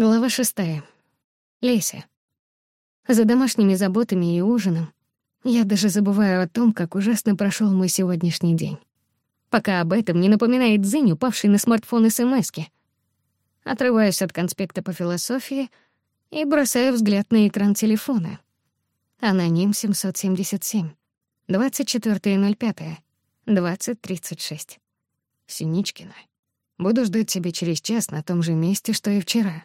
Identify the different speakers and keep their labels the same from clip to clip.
Speaker 1: Глава шестая. Леся. За домашними заботами и ужином я даже забываю о том, как ужасно прошел мой сегодняшний день. Пока об этом не напоминает Зинь, упавший на смартфон смски. Отрываюсь от конспекта по философии и бросаю взгляд на экран телефона. Аноним 777. 24.05. 20.36. Синичкина. Буду ждать тебя через час на том же месте, что и вчера.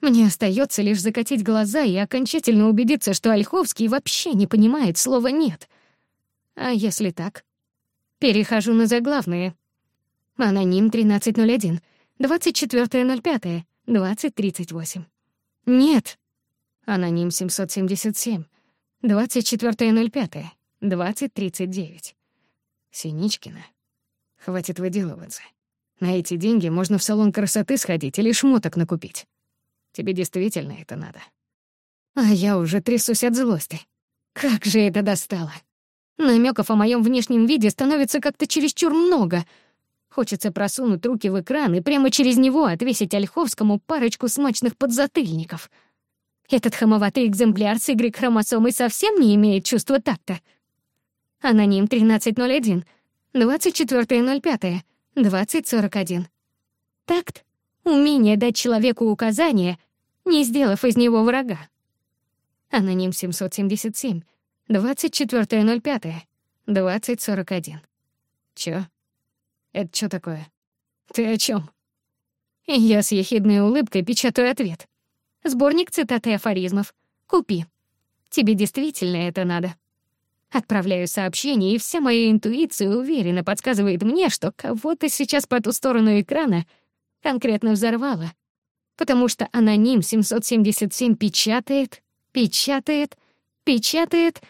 Speaker 1: Мне остается лишь закатить глаза и окончательно убедиться, что Ольховский вообще не понимает слова «нет». А если так? Перехожу на заглавные. Аноним 1301, 24.05, 20.38. Нет. Аноним 777, 24.05, 20.39. Синичкина. Хватит выделываться. На эти деньги можно в салон красоты сходить или шмоток накупить. Тебе действительно это надо. А я уже трясусь от злости. Как же это достало! Намеков о моем внешнем виде становится как-то чересчур много. Хочется просунуть руки в экран и прямо через него отвесить Ольховскому парочку смачных подзатыльников. Этот хамоватый экземпляр с Y-хромосомой совсем не имеет чувства такта. Аноним 1301, 24.05, 20.41. Такт — умение дать человеку указание не сделав из него врага. Аноним 777, 24.05, 20.41. Чё? Это что такое? Ты о чем? Я с ехидной улыбкой печатаю ответ. Сборник цитат и афоризмов. Купи. Тебе действительно это надо. Отправляю сообщение, и вся моя интуиция уверенно подсказывает мне, что кого-то сейчас по ту сторону экрана конкретно взорвало — потому что аноним 777 печатает, печатает, печатает,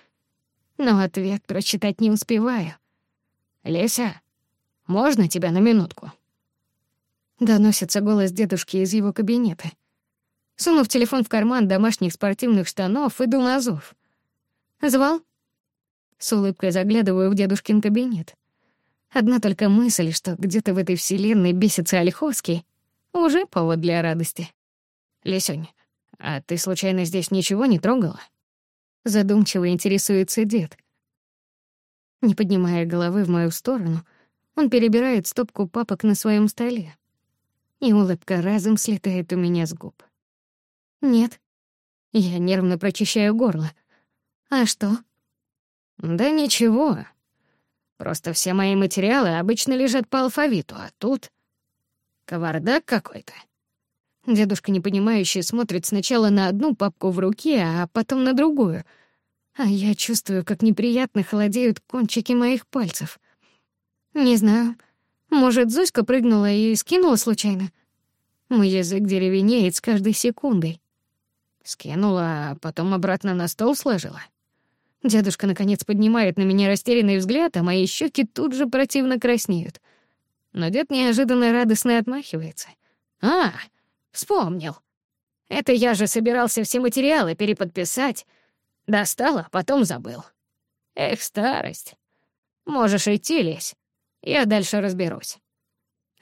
Speaker 1: но ответ прочитать не успеваю. «Леся, можно тебя на минутку?» Доносится голос дедушки из его кабинета. Сунув телефон в карман домашних спортивных штанов, иду на зов. «Звал?» С улыбкой заглядываю в дедушкин кабинет. Одна только мысль, что где-то в этой вселенной бесится Ольховский, уже повод для радости. Лесёнь, а ты случайно здесь ничего не трогала? Задумчиво интересуется дед. Не поднимая головы в мою сторону, он перебирает стопку папок на своем столе. И улыбка разом слетает у меня с губ. Нет. Я нервно прочищаю горло. А что? Да ничего. Просто все мои материалы обычно лежат по алфавиту, а тут... Коварда какой-то. Дедушка, не понимающий, смотрит сначала на одну папку в руке, а потом на другую. А я чувствую, как неприятно холодеют кончики моих пальцев. Не знаю, может, Зоська прыгнула и скинула случайно? Мой язык деревенеет с каждой секундой. Скинула, а потом обратно на стол сложила. Дедушка, наконец, поднимает на меня растерянный взгляд, а мои щеки тут же противно краснеют — но дед неожиданно радостно отмахивается. «А, вспомнил. Это я же собирался все материалы переподписать. Достал, а потом забыл. Эх, старость. Можешь идти, лезь. Я дальше разберусь».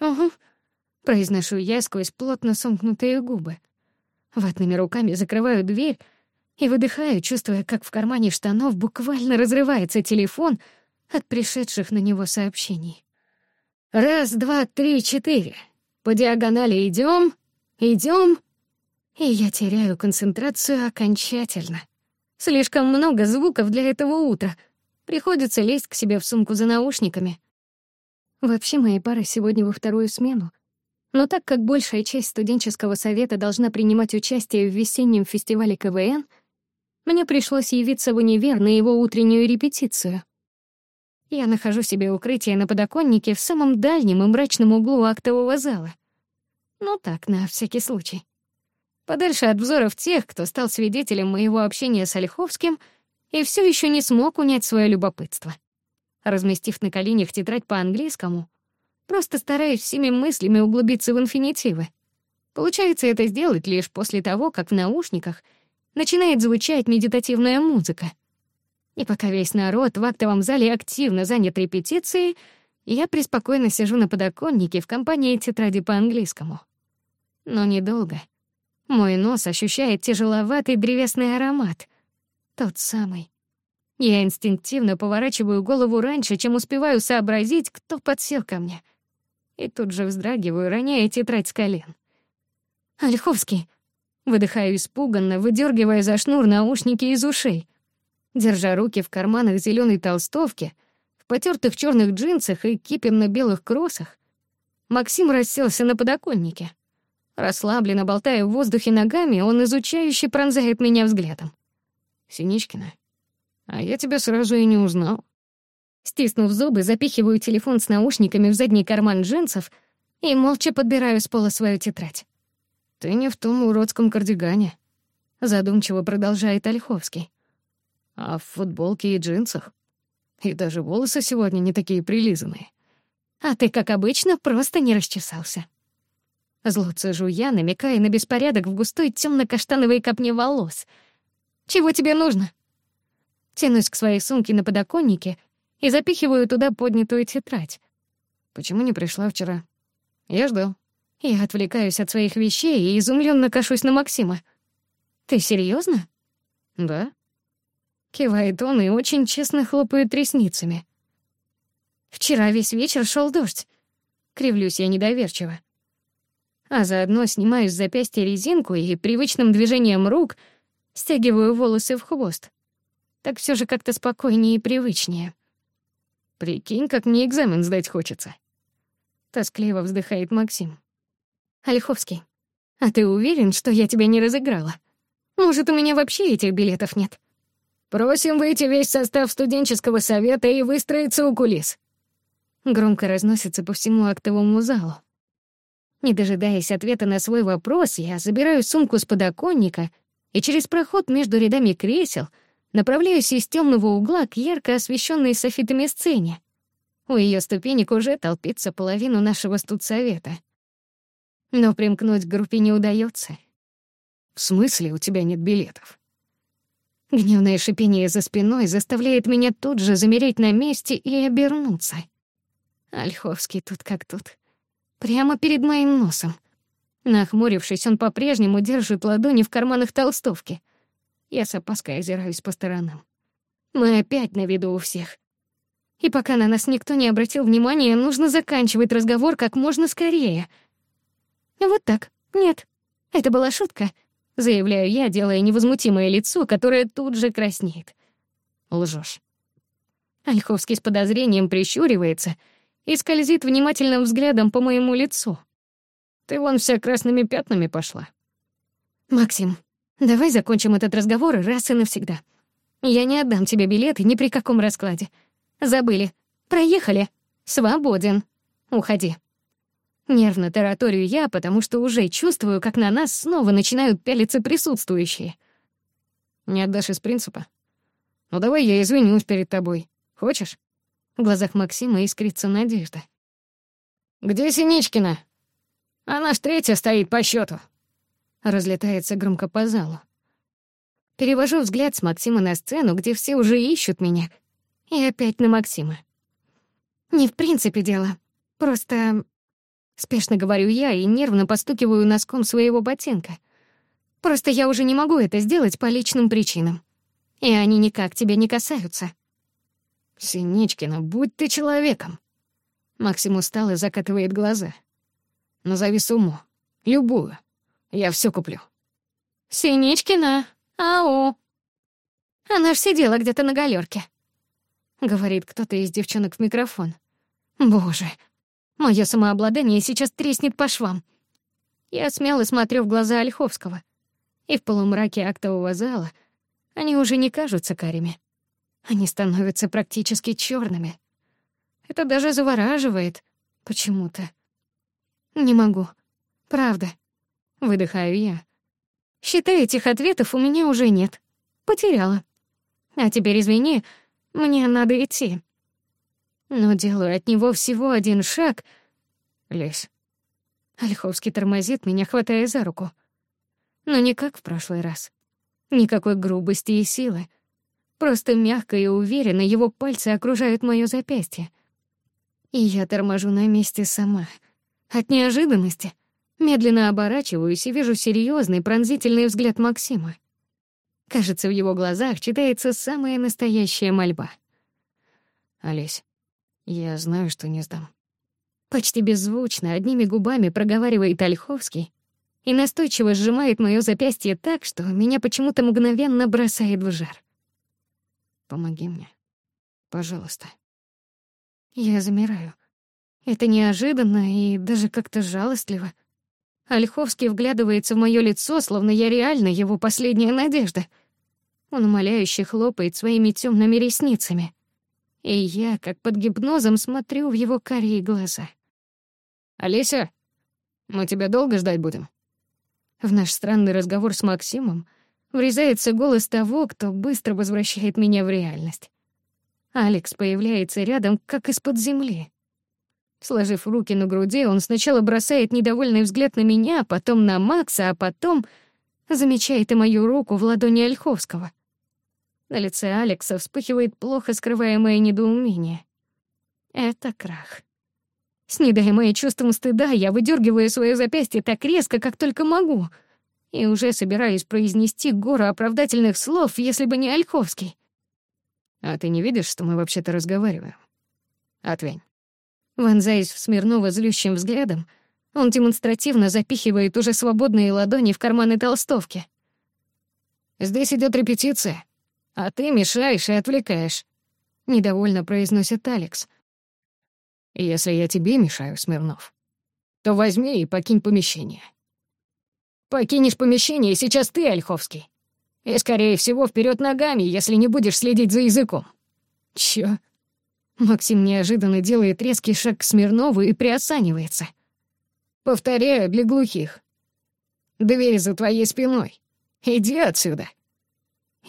Speaker 1: «Угу», — произношу я сквозь плотно сомкнутые губы. Ватными руками закрываю дверь и выдыхаю, чувствуя, как в кармане штанов буквально разрывается телефон от пришедших на него сообщений. Раз, два, три, четыре. По диагонали идем, идем, и я теряю концентрацию окончательно. Слишком много звуков для этого утра. Приходится лезть к себе в сумку за наушниками. Вообще, моя пара сегодня во вторую смену. Но так как большая часть студенческого совета должна принимать участие в весеннем фестивале КВН — мне пришлось явиться в универ на его утреннюю репетицию. Я нахожу себе укрытие на подоконнике в самом дальнем и мрачном углу актового зала. Ну так, на всякий случай. Подальше от взоров тех, кто стал свидетелем моего общения с Ольховским и все еще не смог унять свое любопытство. Разместив на коленях тетрадь по-английскому, просто стараюсь всеми мыслями углубиться в инфинитивы. Получается это сделать лишь после того, как в наушниках начинает звучать медитативная музыка — и пока весь народ в актовом зале активно занят репетицией, я преспокойно сижу на подоконнике в компании тетради по-английскому. Но недолго. Мой нос ощущает тяжеловатый древесный аромат. Тот самый. Я инстинктивно поворачиваю голову раньше, чем успеваю сообразить, кто подсел ко мне. И тут же вздрагиваю, роняя тетрадь с колен. «Ольховский!» Выдыхаю испуганно, выдергивая за шнур наушники из ушей держа руки в карманах зеленой толстовки, в потертых черных джинсах и кипем на белых кроссах, Максим расселся на подоконнике. Расслабленно болтая в воздухе ногами, он изучающе пронзает меня взглядом. «Синичкина, а я тебя сразу и не узнал». Стиснув зубы, запихиваю телефон с наушниками в задний карман джинсов и молча подбираю с пола свою тетрадь. «Ты не в том уродском кардигане», — задумчиво продолжает Ольховский а в футболке и джинсах. И даже волосы сегодня не такие прилизанные. А ты, как обычно, просто не расчесался. Зло цежу я, намекая на беспорядок в густой тёмно-каштановой копне волос. Чего тебе нужно? Тянусь к своей сумке на подоконнике и запихиваю туда поднятую тетрадь. Почему не пришла вчера? Я ждал. Я отвлекаюсь от своих вещей и изумлённо кашусь на Максима. Ты серьёзно? Да. Кивает он и очень честно хлопает ресницами. «Вчера весь вечер шел дождь». Кривлюсь я недоверчиво. А заодно снимаю с запястья резинку и привычным движением рук стягиваю волосы в хвост. Так все же как-то спокойнее и привычнее. «Прикинь, как мне экзамен сдать хочется». Тоскливо вздыхает Максим. «Ольховский, а ты уверен, что я тебя не разыграла? Может, у меня вообще этих билетов нет?» Просим выйти весь состав студенческого совета и выстроиться у кулис». Громко разносится по всему актовому залу. Не дожидаясь ответа на свой вопрос, я забираю сумку с подоконника и через проход между рядами кресел направляюсь из темного угла к ярко освещенной софитами сцене. У ее ступенек уже толпится половину нашего студсовета. Но примкнуть к группе не удается. «В смысле у тебя нет билетов?» Гневное шипение за спиной заставляет меня тут же замереть на месте и обернуться. Ольховский тут как тут. Прямо перед моим носом. Нахмурившись, он по-прежнему держит ладони в карманах толстовки. Я с опаской озираюсь по сторонам. Мы опять на виду у всех. И пока на нас никто не обратил внимания, нужно заканчивать разговор как можно скорее. Вот так. Нет, это была шутка. Заявляю я, делая невозмутимое лицо, которое тут же краснеет. Лжёшь. Ольховский с подозрением прищуривается и скользит внимательным взглядом по моему лицу. Ты вон вся красными пятнами пошла. Максим, давай закончим этот разговор раз и навсегда. Я не отдам тебе билеты ни при каком раскладе. Забыли. Проехали. Свободен. Уходи. Нервно тараторию я, потому что уже чувствую, как на нас снова начинают пялиться присутствующие. Не отдашь из принципа? Ну давай я извинюсь перед тобой. Хочешь? В глазах Максима искрится надежда. «Где Синичкина? Она ж третья стоит по счету. Разлетается громко по залу. Перевожу взгляд с Максима на сцену, где все уже ищут меня. И опять на Максима. Не в принципе дело. Просто Спешно говорю я и нервно постукиваю носком своего ботинка. Просто я уже не могу это сделать по личным причинам. И они никак тебя не касаются. Синичкина, будь ты человеком. Максим устал и закатывает глаза. Назови сумму. Любую. Я все куплю. Синичкина, ау. Она ж сидела где-то на галерке. Говорит кто-то из девчонок в микрофон. Боже, Мое самообладание сейчас треснет по швам. Я смело смотрю в глаза Ольховского. И в полумраке актового зала они уже не кажутся карими. Они становятся практически черными. Это даже завораживает почему-то. Не могу. Правда. Выдыхаю я. Считай, этих ответов у меня уже нет. Потеряла. А теперь извини, мне надо идти но делаю от него всего один шаг.
Speaker 2: Лезь.
Speaker 1: Ольховский тормозит меня, хватая за руку. Но не как в прошлый раз. Никакой грубости и силы. Просто мягко и уверенно его пальцы окружают моё запястье. И я торможу на месте сама. От неожиданности. Медленно оборачиваюсь и вижу серьёзный пронзительный взгляд Максима. Кажется, в его глазах читается самая настоящая мольба.
Speaker 2: «Олесь, я знаю, что не сдам.
Speaker 1: Почти беззвучно, одними губами проговаривает Ольховский и настойчиво сжимает моё запястье так, что меня почему-то мгновенно бросает в жар.
Speaker 2: «Помоги мне. Пожалуйста».
Speaker 1: Я замираю. Это неожиданно и даже как-то жалостливо. Ольховский вглядывается в моё лицо, словно я реально его последняя надежда. Он умоляюще хлопает своими тёмными ресницами и я, как под гипнозом, смотрю в его карие глаза.
Speaker 2: «Олеся, мы тебя долго ждать будем?»
Speaker 1: В наш странный разговор с Максимом врезается голос того, кто быстро возвращает меня в реальность. Алекс появляется рядом, как из-под земли. Сложив руки на груди, он сначала бросает недовольный взгляд на меня, потом на Макса, а потом замечает и мою руку в ладони Ольховского — на лице Алекса вспыхивает плохо скрываемое недоумение. Это крах. С Снедаемое чувством стыда, я выдергиваю свое запястье так резко, как только могу, и уже собираюсь произнести гору оправдательных слов, если бы не Ольховский.
Speaker 2: «А ты не видишь, что мы вообще-то разговариваем?» Отвень.
Speaker 1: Вонзаясь в Смирнова злющим взглядом, он демонстративно запихивает уже свободные ладони в карманы толстовки.
Speaker 2: «Здесь идет репетиция», «А ты мешаешь и отвлекаешь», — недовольно произносит Алекс. «Если я тебе мешаю, Смирнов, то возьми и покинь помещение». «Покинешь помещение сейчас ты, Ольховский. И, скорее всего, вперед ногами, если не будешь следить за языком».
Speaker 1: «Чё?» Максим неожиданно делает резкий шаг к Смирнову и приосанивается.
Speaker 2: «Повторяю для глухих. Дверь за твоей спиной. Иди отсюда».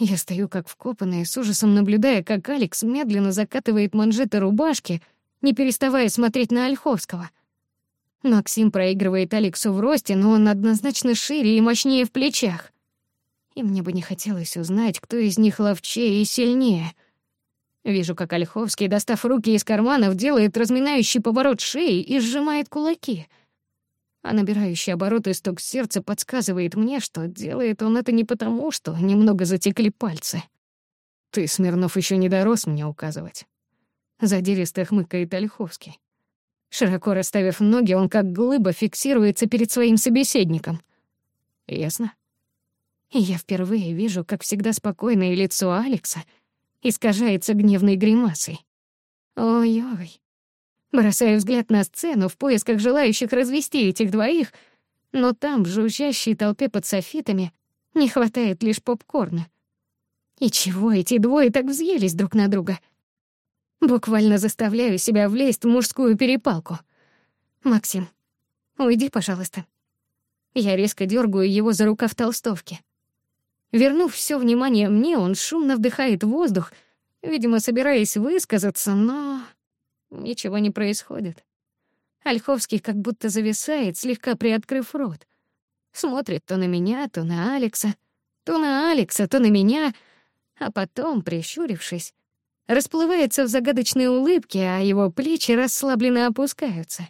Speaker 1: Я стою как вкопанная, с ужасом наблюдая, как Алекс медленно закатывает манжеты рубашки, не переставая смотреть на Ольховского. Максим проигрывает Алексу в росте, но он однозначно шире и мощнее в плечах. И мне бы не хотелось узнать, кто из них ловчее и сильнее. Вижу, как Ольховский, достав руки из карманов, делает разминающий поворот шеи и сжимает кулаки — а набирающий обороты стук сердца подсказывает мне, что делает он это не потому, что немного затекли пальцы.
Speaker 2: «Ты, Смирнов, еще не дорос мне указывать».
Speaker 1: Задиристо хмыкает Ольховский. Широко расставив ноги, он как глыба фиксируется перед бросаю взгляд на сцену в поисках желающих развести этих двоих, но там, в жужжащей толпе под софитами, не хватает лишь попкорна. И чего эти двое так взъелись друг на друга? Буквально заставляю себя влезть в мужскую перепалку. «Максим, уйди, пожалуйста». Я резко дергаю его за рукав толстовки. Вернув все внимание мне, он шумно вдыхает воздух, видимо, собираясь высказаться, но... Ничего не происходит. Ольховский как будто зависает, слегка приоткрыв рот. Смотрит то на меня, то на Алекса, то на Алекса, то на меня, а потом, прищурившись, расплывается в загадочной улыбке, а его плечи расслабленно опускаются.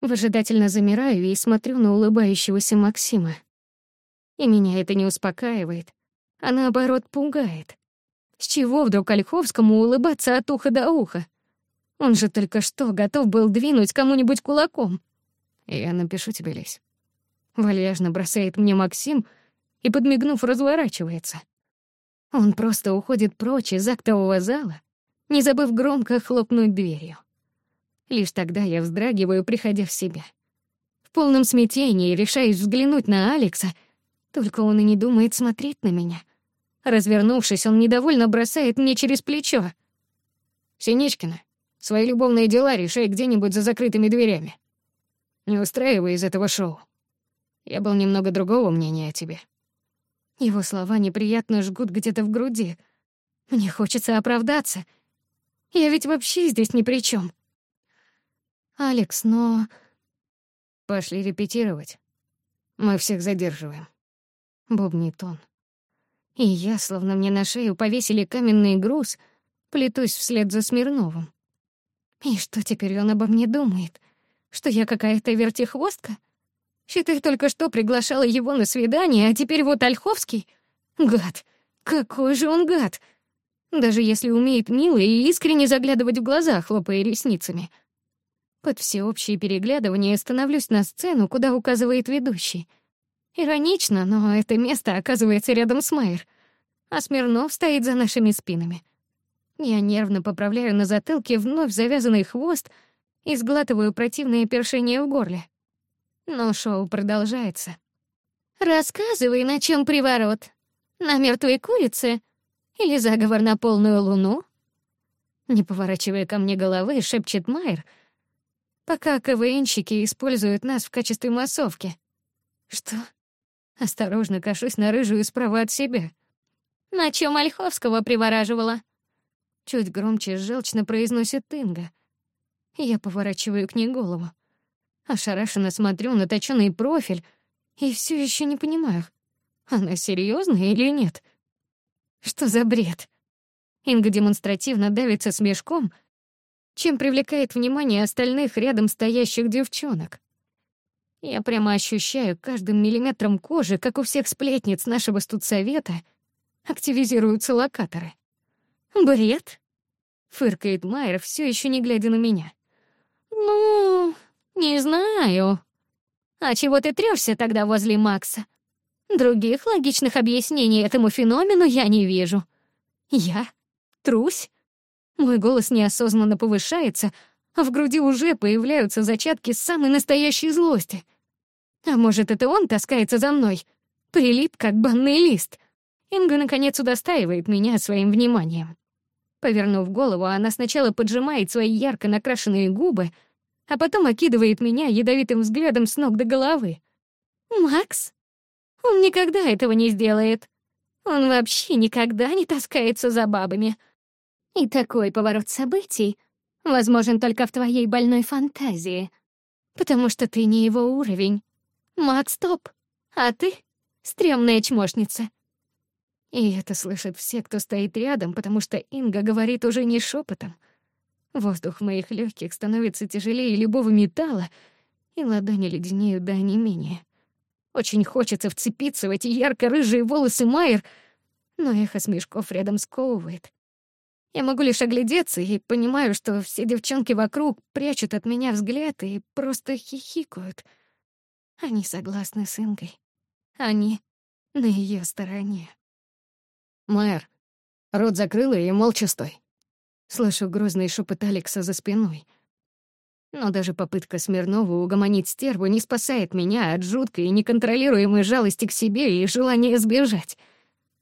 Speaker 1: Выжидательно замираю и смотрю на улыбающегося Максима. И меня это не успокаивает, а наоборот пугает. С чего вдруг Ольховскому улыбаться от уха до уха? Он же только что готов был двинуть кому-нибудь кулаком.
Speaker 2: Я напишу тебе, Лесь.
Speaker 1: Вальяжно бросает мне Максим и, подмигнув, разворачивается. Он просто уходит прочь из актового зала, не забыв громко хлопнуть дверью. Лишь тогда я вздрагиваю, приходя в себя. В полном смятении решаюсь взглянуть на Алекса, только он и не думает смотреть на меня. Развернувшись, он недовольно бросает мне через плечо.
Speaker 2: «Синичкина, Свои любовные дела решай где-нибудь за закрытыми дверями. Не устраивай из этого шоу. Я был немного другого мнения о тебе».
Speaker 1: Его слова неприятно жгут где-то в груди. Мне хочется оправдаться. Я ведь вообще здесь ни при чем. «Алекс, но...»
Speaker 2: «Пошли репетировать. Мы всех задерживаем». Бубнит он.
Speaker 1: И я, словно мне на шею повесили каменный груз, плетусь вслед за Смирновым. И что Что что теперь теперь он он обо мне думает? я какая-то вертихвостка? только приглашала его на свидание, а вот Гад. гад. Какой же даже если умеет мило и искренне заглядывать в глаза, хлопая ресницами. Под всеобщее переглядывание становлюсь на сцену, куда указывает ведущий. Иронично, но это место оказывается рядом с Майер, а Смирнов стоит за нашими спинами. Я нервно поправляю на затылке вновь завязанный хвост и сглатываю противное першение в горле. Но шоу продолжается. «Рассказывай, на чем приворот? На мертвой курице? Или заговор на полную луну?» Не поворачивая ко мне головы, шепчет Майер, пока КВНщики используют нас в качестве массовки. «Что?» Осторожно кашусь на рыжую справа от себя. «На чем Ольховского привораживала?» Чуть громче и желчно произносит Инга. Я поворачиваю к ней голову. Ошарашенно смотрю на точёный профиль и всё ещё не понимаю, она серьёзна или нет. Что за бред? Инга демонстративно давится смешком, чем привлекает внимание остальных рядом стоящих девчонок. Я прямо ощущаю каждым миллиметром кожи, как у всех сплетниц нашего студсовета активизируются локаторы. Бред? Майер все еще не глядя на меня. «Ну, не знаю. А чего ты трешься тогда возле Макса? Других логичных объяснений этому феномену я не вижу. Я? Трусь?» Мой голос неосознанно повышается, а в груди уже появляются зачатки самой настоящей злости. А может, это он таскается за мной? Прилип, как банный лист. Инга, наконец, удостаивает меня своим вниманием. Повернув голову, она сначала поджимает свои ярко накрашенные губы, а потом окидывает меня ядовитым взглядом с ног до головы. «Макс? Он никогда этого не сделает. Он вообще никогда не таскается за бабами. И такой поворот событий возможен только в твоей больной фантазии, потому что ты не его уровень. Макс стоп. а ты — стрёмная чмошница. И это слышат все, кто стоит рядом, потому что Инга говорит уже не шепотом. Воздух в моих легких становится тяжелее любого металла, и ладони леденеют до онемения. Очень хочется вцепиться в эти ярко-рыжие волосы Майер, но эхо смешков рядом сковывает. Я могу лишь оглядеться и понимаю, что все девчонки вокруг прячут от меня взгляд и просто хихикают. Они согласны с Ингой. Они на ее стороне.
Speaker 2: «Мэр, рот закрыла и молча стой». Слышу грозный шепот Алекса за спиной. Но даже попытка Смирнова угомонить стерву не спасает меня от жуткой и неконтролируемой жалости к себе и желания сбежать.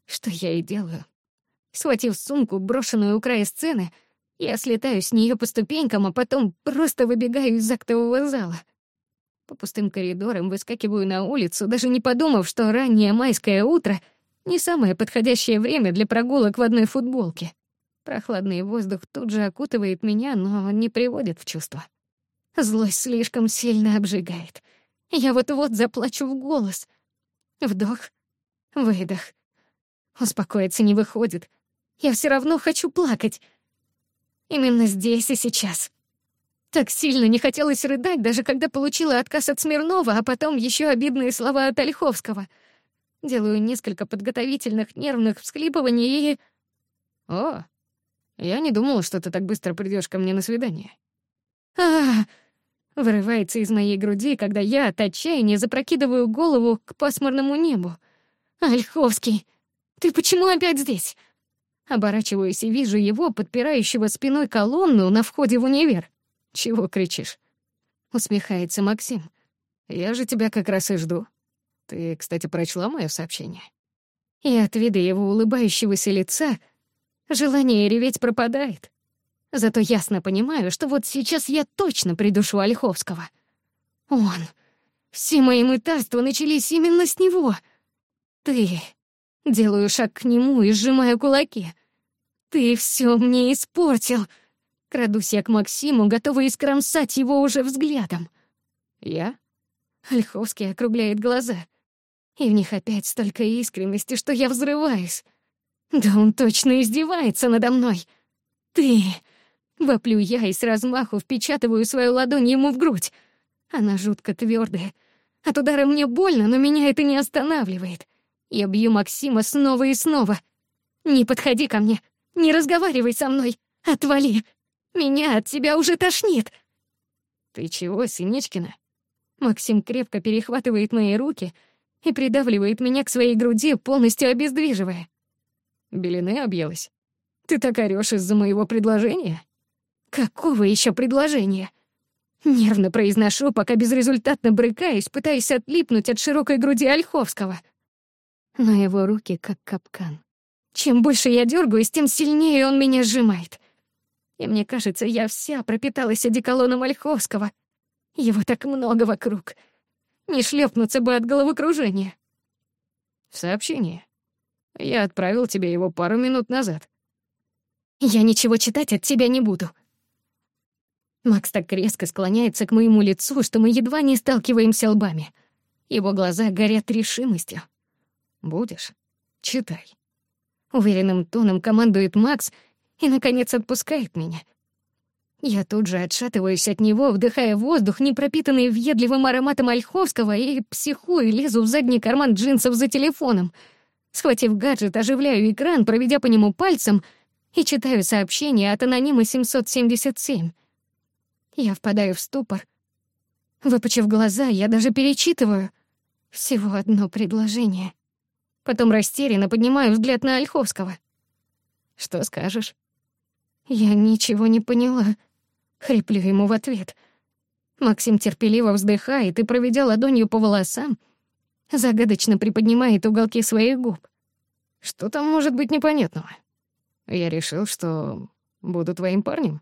Speaker 2: Что я и делаю. Схватив сумку, брошенную у края сцены, я слетаю с нее по ступенькам, а потом просто выбегаю из актового зала. По пустым коридорам выскакиваю на улицу, даже Не самое подходящее время для прогулок в одной футболке. Прохладный воздух тут же окутывает меня, но не приводит в чувство. Злость слишком сильно обжигает. Я вот-вот заплачу в голос. Вдох, выдох. Успокоиться не выходит. Я все равно хочу плакать. Именно здесь и сейчас. Так сильно не хотелось рыдать, даже когда получила отказ от Смирнова, а потом еще обидные слова от Ольховского — делаю несколько подготовительных нервных всхлипываний и... О, я не думала, что ты так быстро придёшь ко мне на свидание.
Speaker 1: а Вырывается из моей груди, когда я от отчаяния запрокидываю голову к пасмурному небу. «Ольховский, ты почему опять здесь?» Оборачиваюсь и вижу его, подпирающего спиной колонну на входе в универ.
Speaker 2: «Чего кричишь?» — усмехается Максим. «Я же тебя как раз и жду». Ты, кстати, прочла моё сообщение?»
Speaker 1: И от вида его улыбающегося лица желание реветь пропадает. Зато ясно понимаю, что вот сейчас я точно придушу Ольховского. Он. Все мои мытарства начались именно с него. Ты. Делаю шаг к нему и сжимаю кулаки. Ты всё мне испортил. Крадусь я к Максиму, готова искромсать его уже взглядом.
Speaker 2: Я?
Speaker 1: Ольховский округляет глаза. И в них опять столько искренности, что я взрываюсь. Да он точно издевается надо мной. «Ты!» — воплю я и с размаху впечатываю свою ладонь ему в грудь. Она жутко твердая. От удара мне больно, но меня это не останавливает. Я бью Максима снова и снова. «Не подходи ко мне! Не разговаривай со мной! Отвали! Меня от тебя уже тошнит!»
Speaker 2: «Ты чего, Синичкина?»
Speaker 1: Максим крепко перехватывает мои руки — и придавливает меня к своей груди, полностью обездвиживая.
Speaker 2: Белины объелась. «Ты так орёшь из-за моего предложения?»
Speaker 1: «Какого ещё предложения?» Нервно произношу, пока безрезультатно брыкаюсь, пытаясь отлипнуть от широкой груди Ольховского. Но его руки как капкан. Чем больше я дёргаюсь, тем сильнее он меня сжимает. И мне кажется, я вся пропиталась одеколоном Ольховского. Его так много вокруг — не шлепнуться бы от головокружения.
Speaker 2: В сообщении. Я отправил тебе его пару минут назад.
Speaker 1: Я ничего читать от тебя не буду. Макс так резко склоняется к моему лицу, что мы едва не сталкиваемся лбами. Его глаза горят решимостью.
Speaker 2: Будешь? Читай.
Speaker 1: Уверенным тоном командует Макс и, наконец, отпускает меня — я тут же отшатываюсь от него, вдыхая воздух, не пропитанный въедливым ароматом Ольховского, и психую, лезу в задний карман джинсов за телефоном. Схватив гаджет, оживляю экран, проведя по нему пальцем, и читаю сообщение от анонима 777. Я впадаю в ступор. Выпучив глаза, я даже перечитываю. Всего одно предложение. Потом растерянно поднимаю взгляд на Ольховского.
Speaker 2: «Что скажешь?»
Speaker 1: «Я ничего не поняла», Хриплю ему в ответ. Максим терпеливо вздыхает и, проведя ладонью по волосам, загадочно приподнимает уголки своих губ.
Speaker 2: «Что там может быть непонятного? Я решил, что буду твоим парнем».